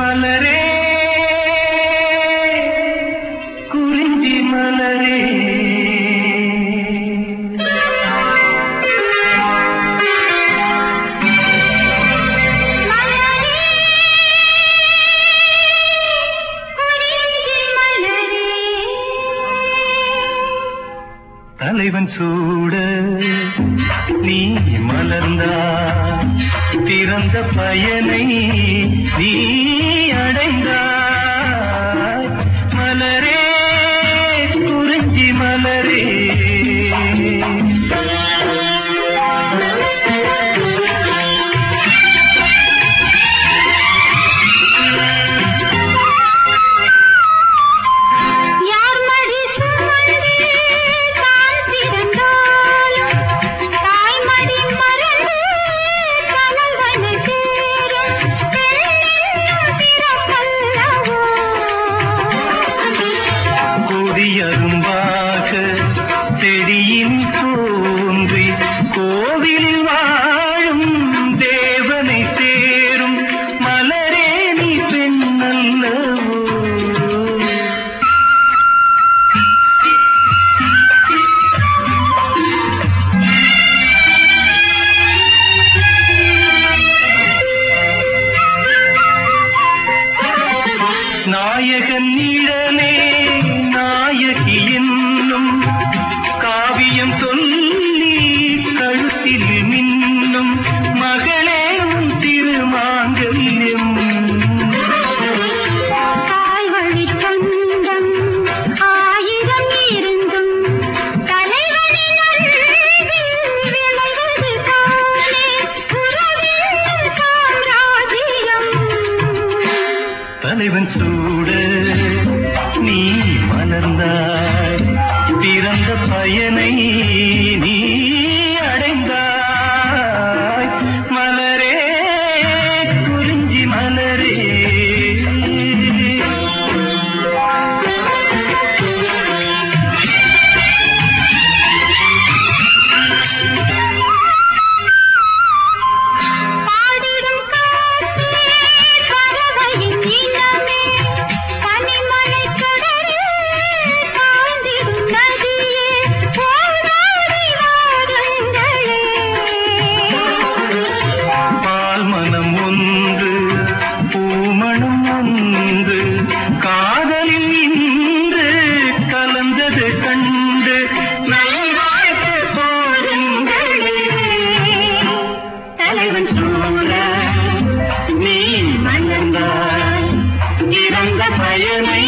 மலரே குறிஞ்சி மலரே. தலைவன் சூட நீ மலர்ந்தா திறந்த பயனை நீ அடைந்தா 也跟你的 தலைவன் சூடு. நீ மலர்ந்தாய். பிறந்த பயனை நீ போல நீ நயந்தாய் இறந்த பயனை